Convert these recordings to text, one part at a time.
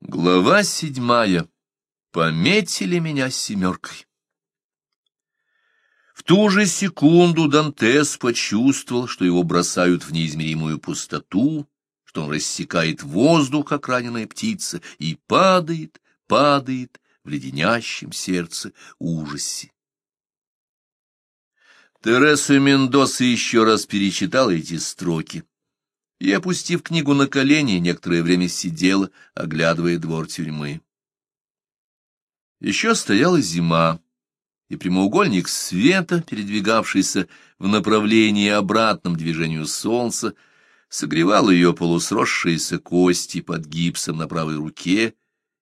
Глава седьмая. Пометили меня семеркой. В ту же секунду Дантес почувствовал, что его бросают в неизмеримую пустоту, что он рассекает воздух, как раненая птица, и падает, падает в леденящем сердце ужасе. Тереса Мендоса еще раз перечитала эти строки и, опустив книгу на колени, некоторое время сидела, оглядывая двор тюрьмы. Еще стояла зима, и прямоугольник света, передвигавшийся в направлении обратном движению солнца, согревал ее полусросшиеся кости под гипсом на правой руке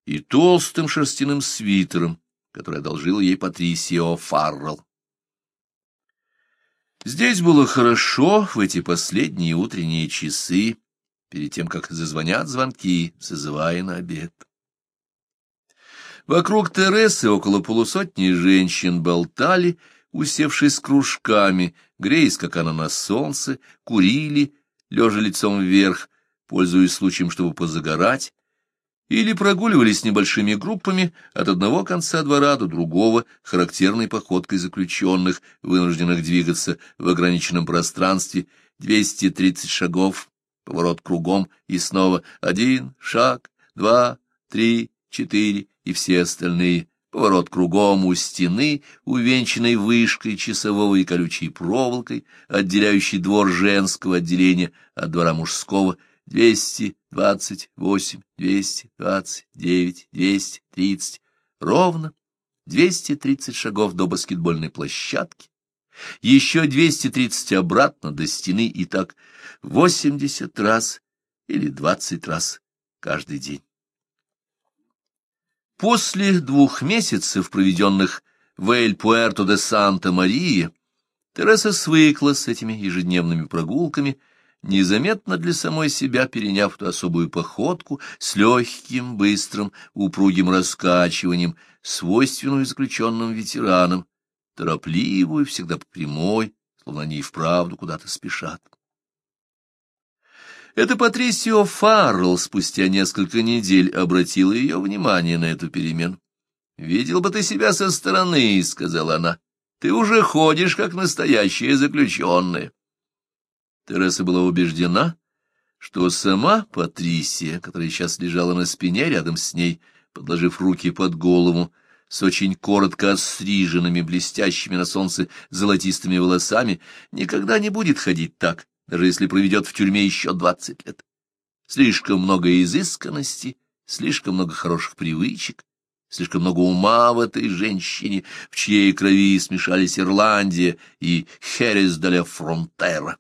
и толстым шерстяным свитером, который одолжил ей Патрисио Фаррелл. Здесь было хорошо в эти последние утренние часы, перед тем, как зазвонят звонки, созывая на обед. Вокруг Тересы около полусотни женщин болтали, усевшись кружками, греясь, как она на солнце, курили, лежа лицом вверх, пользуясь случаем, чтобы позагорать, или прогуливались небольшими группами от одного конца двора до другого, характерной походкой заключенных, вынужденных двигаться в ограниченном пространстве 230 шагов, поворот кругом и снова один шаг, два, три, четыре и все остальные, поворот кругом у стены, увенчанной вышкой часового и колючей проволокой, отделяющей двор женского отделения от двора мужского, двести двадцать восемь, двести двадцать девять, двести тридцать, ровно двести тридцать шагов до баскетбольной площадки, еще двести тридцать обратно до стены и так восемьдесят раз или двадцать раз каждый день. После двух месяцев, проведенных в Эль-Пуэрто-де-Санта-Мария, Тереса свыкла с этими ежедневными прогулками незаметно для самой себя переняв ту особую походку с легким, быстрым, упругим раскачиванием, свойственную заключенным ветеранам, торопливую, всегда прямой, словно они и вправду куда-то спешат. Это Патрисио Фаррелл спустя несколько недель обратила ее внимание на эту перемену. «Видел бы ты себя со стороны», — сказала она. «Ты уже ходишь, как настоящая заключенная». Тереса была убеждена, что сама Патрисия, которая сейчас лежала на спине рядом с ней, подложив руки под голову, с очень коротко отстриженными, блестящими на солнце золотистыми волосами, никогда не будет ходить так, даже если проведет в тюрьме еще двадцать лет. Слишком много изысканности, слишком много хороших привычек, слишком много ума в этой женщине, в чьей крови смешались Ирландия и Херес де ла Фронтера.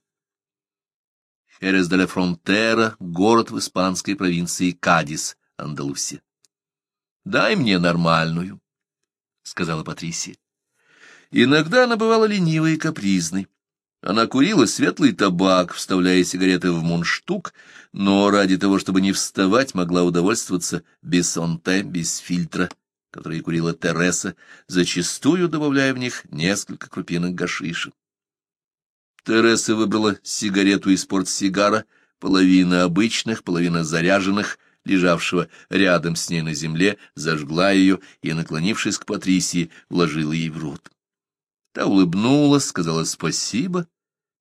Херес де ла Фронтера — город в испанской провинции Кадис, Андалусия. «Дай мне нормальную», — сказала Патрисия. Иногда она бывала ленивой и капризной. Она курила светлый табак, вставляя сигареты в мундштук, но ради того, чтобы не вставать, могла удовольствоваться без сонте, без фильтра, который курила Тереса, зачастую добавляя в них несколько крупинок гашиша. Тереса выбрала сигарету из портсигара, половина обычных, половина заряженных, лежавшего рядом с ней на земле, зажгла ее и, наклонившись к Патрисии, вложила ей в рот. Та улыбнулась, сказала спасибо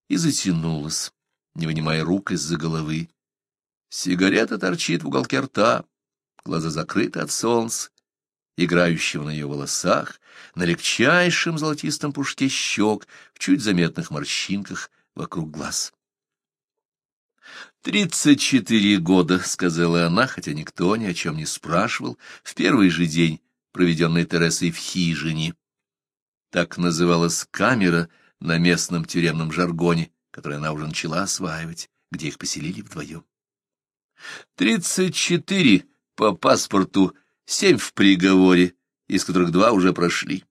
и затянулась, не вынимая рук из-за головы. Сигарета торчит в уголке рта, глаза закрыты от солнца, играющего на ее волосах, на легчайшем золотистом пушке щек, в чуть заметных морщинках вокруг глаз. «Тридцать четыре года», — сказала она, хотя никто ни о чем не спрашивал, в первый же день, проведенный Тересой в хижине. Так называлась камера на местном тюремном жаргоне, который она уже начала осваивать, где их поселили вдвоем. «Тридцать четыре по паспорту семь в приговоре, из которых два уже прошли.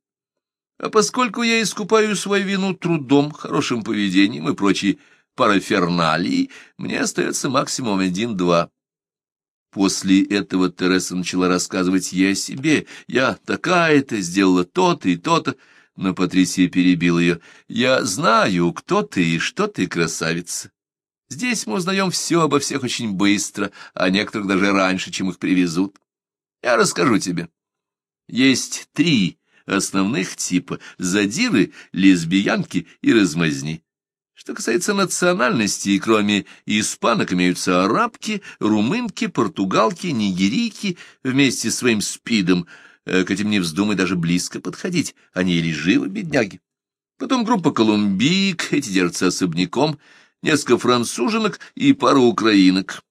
А поскольку я искупаю свою вину трудом, хорошим поведением и прочей параферналии, мне остается максимум один-два. После этого Тереса начала рассказывать ей о себе. Я такая-то, сделала то-то и то-то. Но Патрисия перебил ее. Я знаю, кто ты и что ты, красавица. Здесь мы узнаем все обо всех очень быстро, а некоторых даже раньше, чем их привезут. Я расскажу тебе. Есть три основных типа — задиры, лесбиянки и размазни. Что касается национальности, кроме испанок имеются арабки, румынки, португалки, нигерийки вместе с своим спидом. Э, к этим не вздумай даже близко подходить, они или живы, бедняги. Потом группа колумбиек, эти держатся особняком, несколько француженок и пара украинок,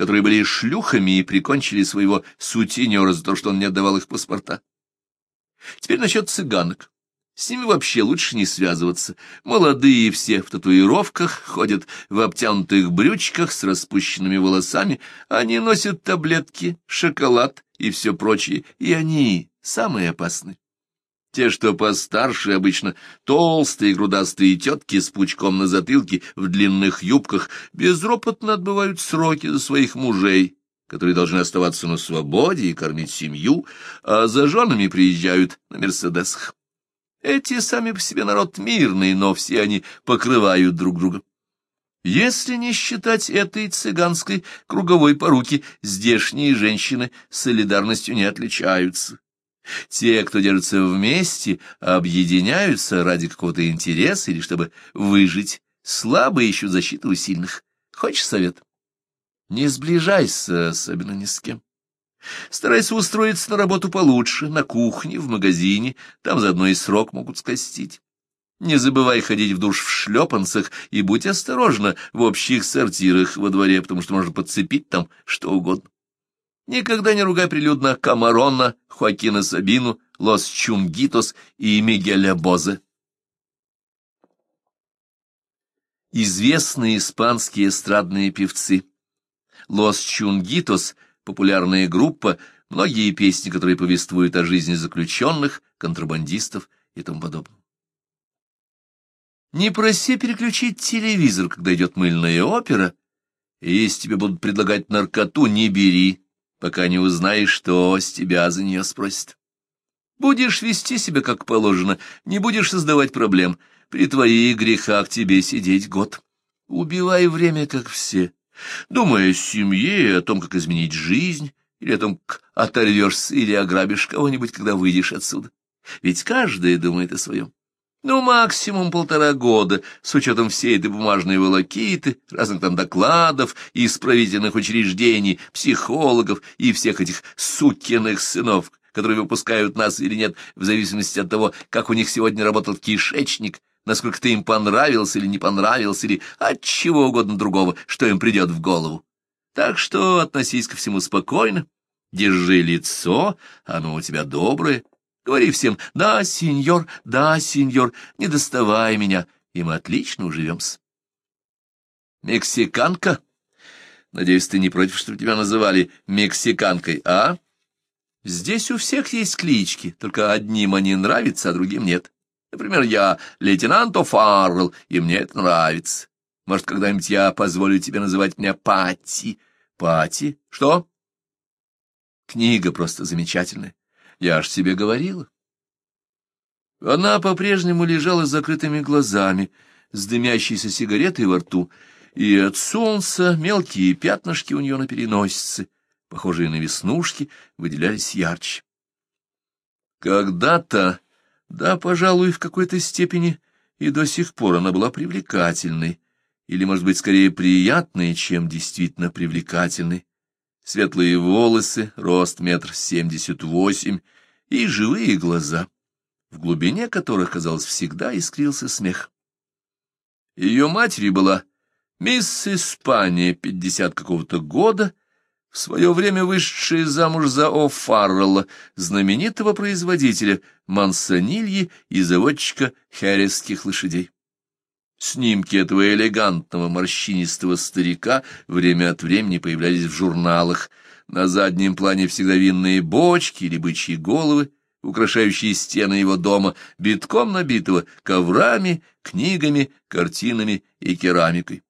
которые были шлюхами и прикончили своего сутенера за то, что он не отдавал их паспорта. Теперь насчет цыганок. С ними вообще лучше не связываться. Молодые все в татуировках, ходят в обтянутых брючках с распущенными волосами, они носят таблетки, шоколад и все прочее, и они самые опасные. Те, что постарше, обычно толстые грудастые тетки с пучком на затылке в длинных юбках, безропотно отбывают сроки за своих мужей, которые должны оставаться на свободе и кормить семью, а за женами приезжают на «Мерседесах». Эти сами по себе народ мирный, но все они покрывают друг друга. Если не считать этой цыганской круговой поруки, здешние женщины солидарностью не отличаются. Те, кто держится вместе, объединяются ради какого-то интереса или чтобы выжить. Слабые ищут защиту у сильных. Хочешь совет? Не сближайся особенно ни с кем. Старайся устроиться на работу получше, на кухне, в магазине, там заодно и срок могут скостить. Не забывай ходить в душ в шлепанцах и будь осторожна в общих сортирах во дворе, потому что можно подцепить там что угодно. Никогда не ругай прилюдно Камарона, Хоакина Сабину, Лос Чунгитос и Мигеля Бозе. Известные испанские эстрадные певцы Лос Чунгитос — популярная группа, многие песни, которые повествуют о жизни заключенных, контрабандистов и тому подобное. Не проси переключить телевизор, когда идет мыльная опера, если тебе будут предлагать наркоту, не бери, пока не узнаешь, что с тебя за нее спросят. Будешь вести себя как положено, не будешь создавать проблем. При твоих грехах тебе сидеть год. Убивай время, как все думая о семье, о том, как изменить жизнь, или о том, как оторвешься или ограбишь кого-нибудь, когда выйдешь отсюда. Ведь каждый думает о своем. Ну, максимум полтора года, с учетом всей этой бумажной волокиты, разных там докладов, исправительных учреждений, психологов и всех этих сукиных сынов, которые выпускают нас или нет, в зависимости от того, как у них сегодня работал кишечник, насколько ты им понравился или не понравился, или от чего угодно другого, что им придет в голову. Так что относись ко всему спокойно, держи лицо, оно у тебя доброе, говори всем «да, сеньор, да, сеньор, не доставай меня», и мы отлично уживемся. Мексиканка? Надеюсь, ты не против, чтобы тебя называли мексиканкой, а? Здесь у всех есть клички, только одним они нравятся, а другим нет. Например, я лейтенант О'Фаррелл, и мне это нравится. Может, когда-нибудь я позволю тебе называть меня Патти. Патти? Что? Книга просто замечательная. Я ж тебе говорила. Она по-прежнему лежала с закрытыми глазами, с дымящейся сигаретой во рту, и от солнца мелкие пятнышки у нее на переносице, похожие на веснушки, выделялись ярче. Когда-то да, пожалуй, в какой-то степени и до сих пор она была привлекательной, или, может быть, скорее приятной, чем действительно привлекательной. Светлые волосы, рост метр семьдесят восемь и живые глаза, в глубине которых, казалось, всегда искрился смех. Ее матери была мисс Испания пятьдесят какого-то года, в свое время вышедшая замуж за О'Фаррелла, знаменитого производителя мансонильи и заводчика хересских лошадей. Снимки этого элегантного морщинистого старика время от времени появлялись в журналах. На заднем плане всегда винные бочки или бычьи головы, украшающие стены его дома, битком набитого коврами, книгами, картинами и керамикой.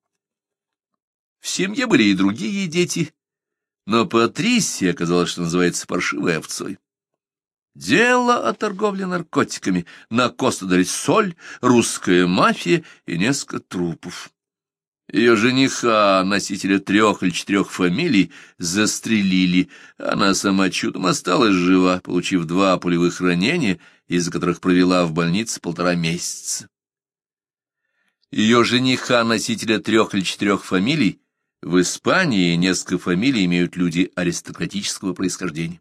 В семье были и другие дети, но Патрисия оказалось, что называется паршивой овцой. Дело о торговле наркотиками, на Коста-дель-Соль, русская мафия и несколько трупов. Ее жениха, носителя трех или четырех фамилий, застрелили. Она сама чудом осталась жива, получив два пулевых ранения, из-за которых провела в больнице полтора месяца. Ее жениха, носителя трех или четырех фамилий, в Испании несколько фамилий имеют люди аристократического происхождения.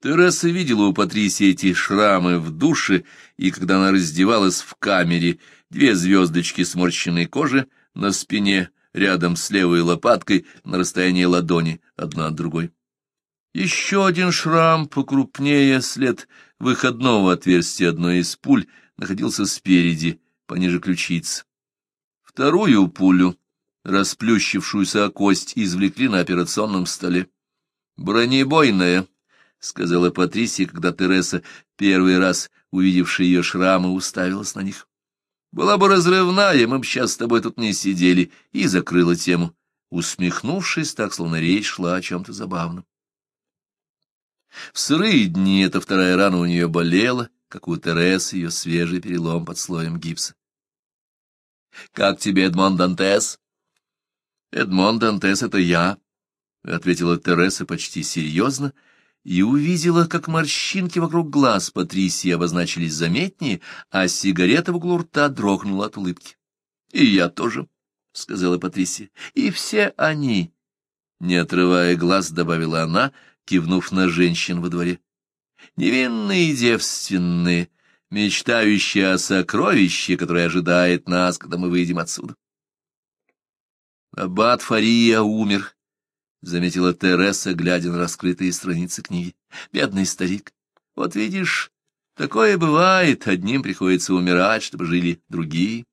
Тереса видела у Патрисии эти шрамы в душе, и когда она раздевалась в камере, две звездочки сморщенной кожи на спине, рядом с левой лопаткой, на расстоянии ладони, одна от другой. Еще один шрам покрупнее, след выходного отверстия одной из пуль, находился спереди, пониже ключиц. Вторую пулю, расплющившуюся о кость, извлекли на операционном столе. Бронебойная, — сказала Патрисия, когда Тереса, первый раз увидевшая ее шрамы, уставилась на них. — Была бы разрывная, мы бы сейчас с тобой тут не сидели, и закрыла тему, усмехнувшись так, словно речь шла о чем-то забавном. В сырые дни эта вторая рана у нее болела, как у Тересы ее свежий перелом под слоем гипса. — Как тебе, Эдмон Дантес? — Эдмон Дантес — это я, — ответила Тереса почти серьезно, — и увидела, как морщинки вокруг глаз Патрисии обозначились заметнее, а сигарета в углу рта дрогнула от улыбки. — И я тоже, — сказала Патрисия, — и все они. Не отрывая глаз, добавила она, кивнув на женщин во дворе. Невинные и девственные, мечтающие о сокровище, которое ожидает нас, когда мы выйдем отсюда. Аббат Фария умер, — заметила Тереса, глядя на раскрытые страницы книги. — Бедный старик. Вот видишь, такое бывает, одним приходится умирать, чтобы жили другие.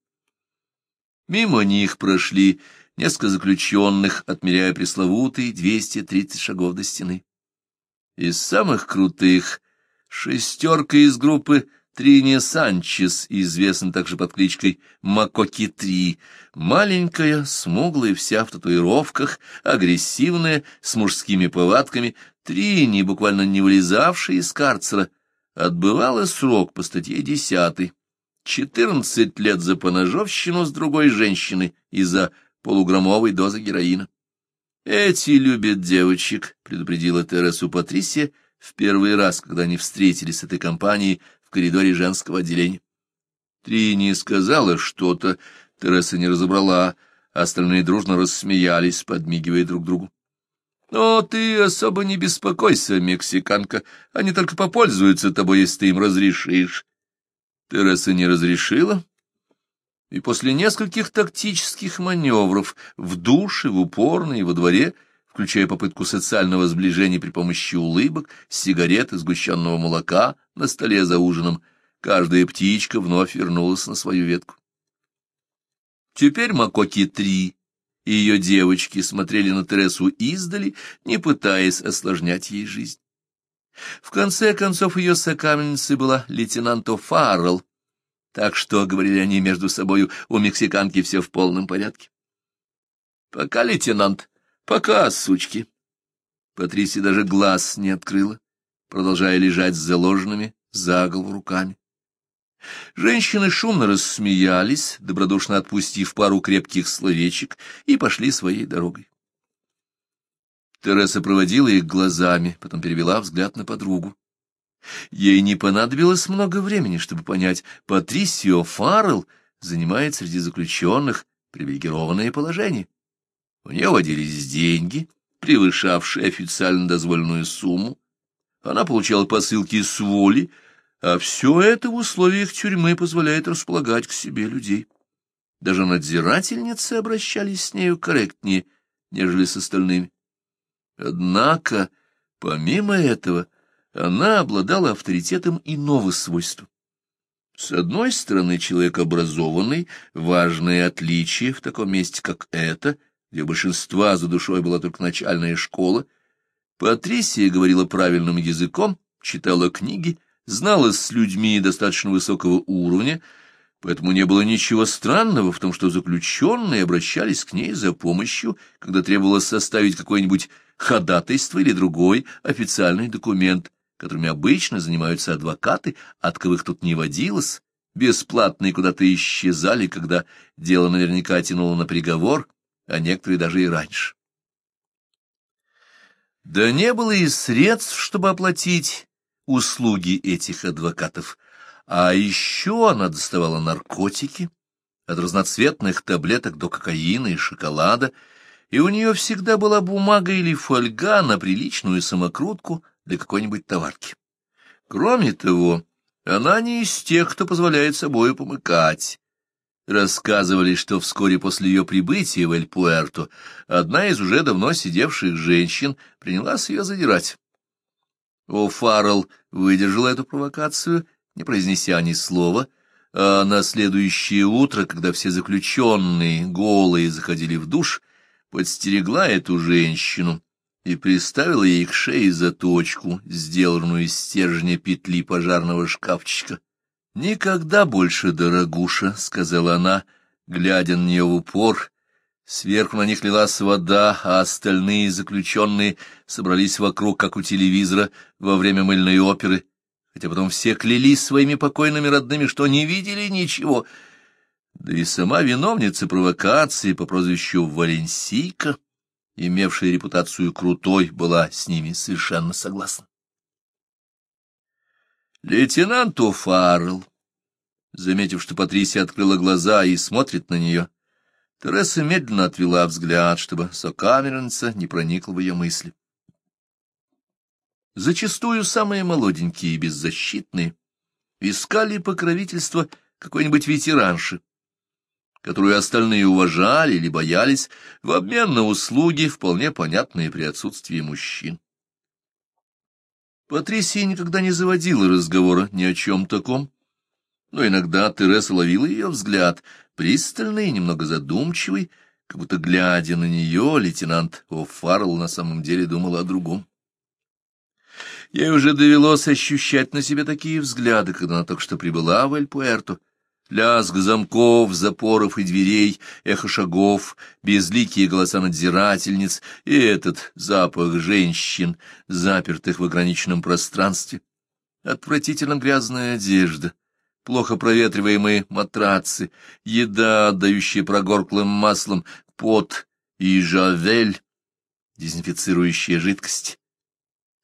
Мимо них прошли несколько заключенных, отмеряя пресловутые двести тридцать шагов до стены. Из самых крутых шестерка из группы Трини Санчес, известна также под кличкой Макоки-3, маленькая, смуглая, вся в татуировках, агрессивная, с мужскими повадками, Трини, буквально не вылезавшая из карцера, отбывала срок по статье 10. Четырнадцать лет за поножовщину с другой женщиной из-за полуграммовой дозы героина. «Эти любят девочек», — предупредила Тересу Патрисия в первый раз, когда они встретились с этой компанией коридоре женского отделения. Трини сказала что-то, Тереса не разобрала, остальные дружно рассмеялись, подмигивая друг другу. — Но ты особо не беспокойся, мексиканка, они только попользуются тобой, если ты им разрешишь. Тереса не разрешила, и после нескольких тактических маневров в душе, в упорной во дворе, включая попытку социального сближения при помощи улыбок, сигарет и сгущенного молока, на столе за ужином, каждая птичка вновь вернулась на свою ветку. Теперь Макоки-3 и ее девочки смотрели на Тересу издали, не пытаясь осложнять ей жизнь. В конце концов, ее сокамельницей была лейтенант О'Фаррелл, так что, говорили они между собою, у мексиканки все в полном порядке. «Пока, лейтенант, пока, сучки!» Патрисия даже глаз не открыла продолжая лежать с заложенными за голову руками. Женщины шумно рассмеялись, добродушно отпустив пару крепких словечек, и пошли своей дорогой. Тереса проводила их глазами, потом перевела взгляд на подругу. Ей не понадобилось много времени, чтобы понять, Патрисио Фаррелл занимает среди заключенных привилегированное положение. У нее водились деньги, превышавшие официально дозволенную сумму, она получала посылки с воли, а все это в условиях тюрьмы позволяет располагать к себе людей. Даже надзирательницы обращались с нею корректнее, нежели с остальными. Однако, помимо этого, она обладала авторитетом иного свойства. С одной стороны, человек образованный, важное отличие в таком месте, как это, где большинства за душой была только начальная школа, Патрисия говорила правильным языком, читала книги, знала с людьми достаточно высокого уровня, поэтому не было ничего странного в том, что заключенные обращались к ней за помощью, когда требовалось составить какое-нибудь ходатайство или другой официальный документ, которыми обычно занимаются адвокаты, от кого их тут не водилось, бесплатные куда-то исчезали, когда дело наверняка тянуло на приговор, а некоторые даже и раньше. Да не было и средств, чтобы оплатить услуги этих адвокатов, а еще она доставала наркотики, от разноцветных таблеток до кокаина и шоколада, и у нее всегда была бумага или фольга на приличную самокрутку для какой-нибудь товарки. Кроме того, она не из тех, кто позволяет собою помыкать. Рассказывали, что вскоре после ее прибытия в Эль-Пуэрто одна из уже давно сидевших женщин принялась ее задирать. О'Фаррелл выдержал эту провокацию, не произнеся ни слова, а на следующее утро, когда все заключенные голые заходили в душ, подстерегла эту женщину и приставила ей к шее заточку, сделанную из стержня петли пожарного шкафчика. «Никогда больше, дорогуша», — сказала она, глядя на нее в упор. Сверху на них лилась вода, а остальные заключенные собрались вокруг, как у телевизора, во время мыльной оперы, хотя потом все клялись своими покойными родными, что не видели ничего. Да и сама виновница провокации по прозвищу Валенсийка, имевшая репутацию крутой, была с ними совершенно согласна. Лейтенант О'Фаррелл, заметив, что Патрисия открыла глаза и смотрит на нее, Тереса медленно отвела взгляд, чтобы сокамерница не проникла в ее мысли. Зачастую самые молоденькие и беззащитные искали покровительство какой-нибудь ветеранши, которую остальные уважали или боялись, в обмен на услуги, вполне понятные при отсутствии мужчин. Патрисия никогда не заводила разговора ни о чем таком, но иногда Тереса ловила ее взгляд, пристальный и немного задумчивый, как будто, глядя на нее, лейтенант О'Фаррелл на самом деле думал о другом. Ей уже довелось ощущать на себе такие взгляды, когда она только что прибыла в Эль-Пуэрто, Лязг замков, запоров и дверей, эхо шагов, безликие голоса надзирательниц и этот запах женщин, запертых в ограниченном пространстве. Отвратительно грязная одежда, плохо проветриваемые матрацы, еда, отдающая прогорклым маслом, пот и жавель, дезинфицирующая жидкость.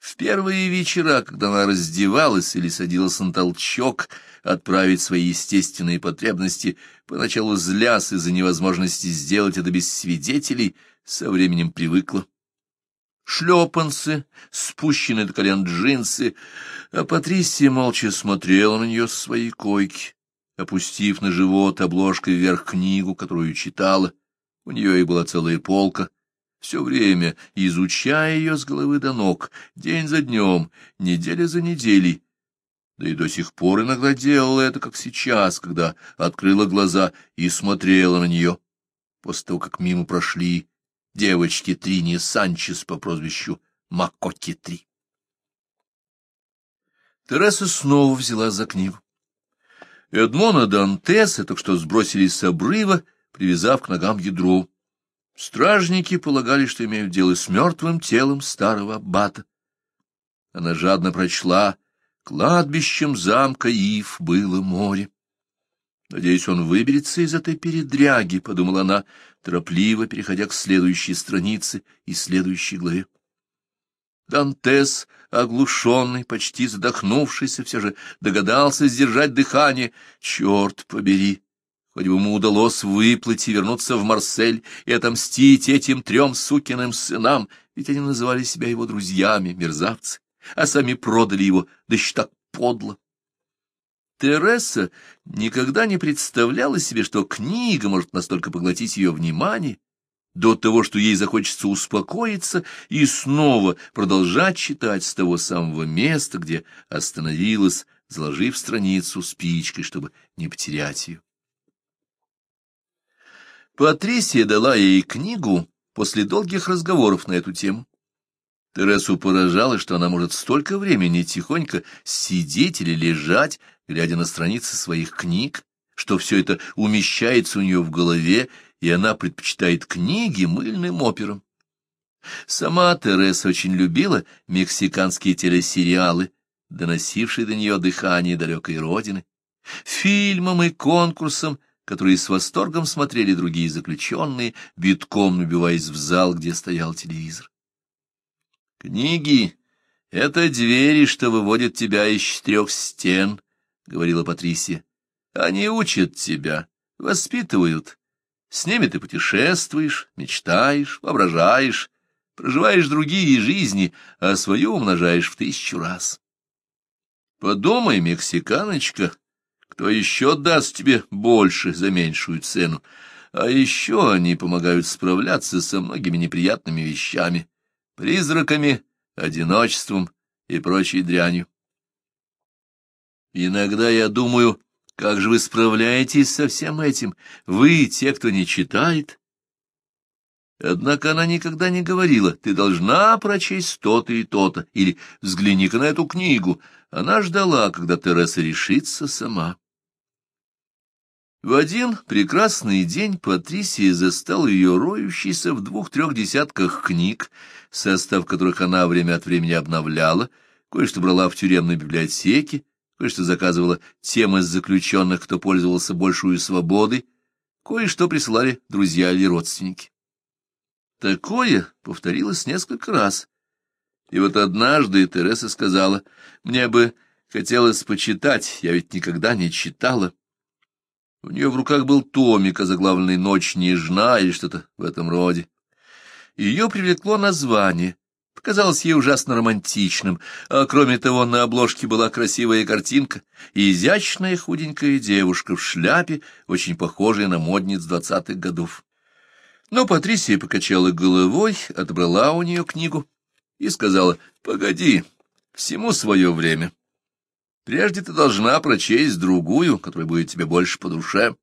В первые вечера, когда она раздевалась или садилась на толчок, отправить свои естественные потребности, поначалу злясь из-за невозможности сделать это без свидетелей, со временем привыкла. Шлепанцы, спущенные до колен джинсы, а Патрисия молча смотрела на нее с своей койки, опустив на живот обложкой вверх книгу, которую читала. У нее и была целая полка — все время изучая ее с головы до ног, день за днем, неделя за неделей. Да и до сих пор иногда делала это, как сейчас, когда открыла глаза и смотрела на нее, после того, как мимо прошли девочки Трини Санчес по прозвищу Макоти-3. Тереса снова взяла за книгу. Эдмона Дантеса только что сбросили с обрыва, привязав к ногам ядро. Стражники полагали, что имеют дело с мертвым телом старого аббата. Она жадно прочла, кладбищем замка Ив было море. Надеюсь, он выберется из этой передряги, — подумала она, торопливо переходя к следующей странице и следующей главе. Дантес, оглушенный, почти задохнувшийся, все же догадался сдержать дыхание. Черт побери! Хоть бы ему удалось выплыть и вернуться в Марсель и отомстить этим трем сукиным сынам, ведь они называли себя его друзьями, мерзавцы, а сами продали его, да еще так подло. Тереса никогда не представляла себе, что книга может настолько поглотить ее внимание, до того, что ей захочется успокоиться и снова продолжать читать с того самого места, где остановилась, заложив страницу спичкой, чтобы не потерять ее. Патрисия дала ей книгу после долгих разговоров на эту тему. Тересу поражало, что она может столько времени тихонько сидеть или лежать, глядя на страницы своих книг, что все это умещается у нее в голове, и она предпочитает книги мыльным операм. Сама Тереса очень любила мексиканские телесериалы, доносившие до нее дыхание далекой родины, фильмам и конкурсам, которые с восторгом смотрели другие заключенные, битком набиваясь в зал, где стоял телевизор. «Книги — это двери, что выводят тебя из четырех стен», — говорила Патрисия. «Они учат тебя, воспитывают. С ними ты путешествуешь, мечтаешь, воображаешь, проживаешь другие жизни, а свою умножаешь в тысячу раз. Подумай, мексиканочка, кто еще даст тебе больше за меньшую цену, а еще они помогают справляться со многими неприятными вещами, призраками, одиночеством и прочей дрянью. Иногда я думаю, как же вы справляетесь со всем этим, вы, те, кто не читает, Однако она никогда не говорила, ты должна прочесть то-то и то-то, или взгляни-ка на эту книгу. Она ждала, когда Тереса решится сама. В один прекрасный день Патрисия застала ее роющейся в двух-трех десятках книг, состав которых она время от времени обновляла, кое-что брала в тюремной библиотеке, кое-что заказывала тем из заключенных, кто пользовался большую свободой, кое-что присылали друзья или родственники. Такое повторилось несколько раз. И вот однажды Тереса сказала, «Мне бы хотелось почитать, я ведь никогда не читала». У нее в руках был томик, озаглавленный «Ночь нежна» или что-то в этом роде. Ее привлекло название, показалось ей ужасно романтичным, а кроме того на обложке была красивая картинка и изящная худенькая девушка в шляпе, очень похожая на модниц двадцатых годов. Но Патрисия покачала головой, отобрала у нее книгу и сказала, «Погоди, всему свое время. Прежде ты должна прочесть другую, которая будет тебе больше по душе».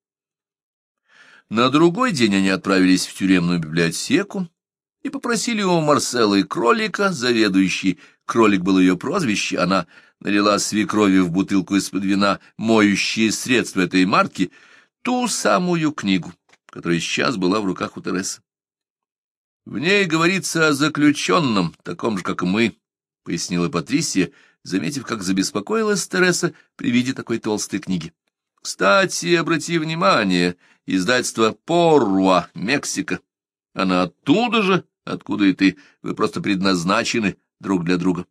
На другой день они отправились в тюремную библиотеку и попросили у Марселы кролика, заведующий, кролик был ее прозвище, она налила свекрови в бутылку из-под вина, моющие средства этой марки, ту самую книгу которая сейчас была в руках у Тересы. В ней говорится о заключенном, таком же, как мы, — пояснила Патрисия, заметив, как забеспокоилась Тереса при виде такой толстой книги. Кстати, обрати внимание, издательство Порруа, Мексика. Она оттуда же, откуда и ты. Вы просто предназначены друг для друга.